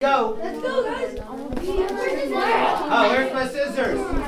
Go. Let's go, guys. Oh, where's my scissors?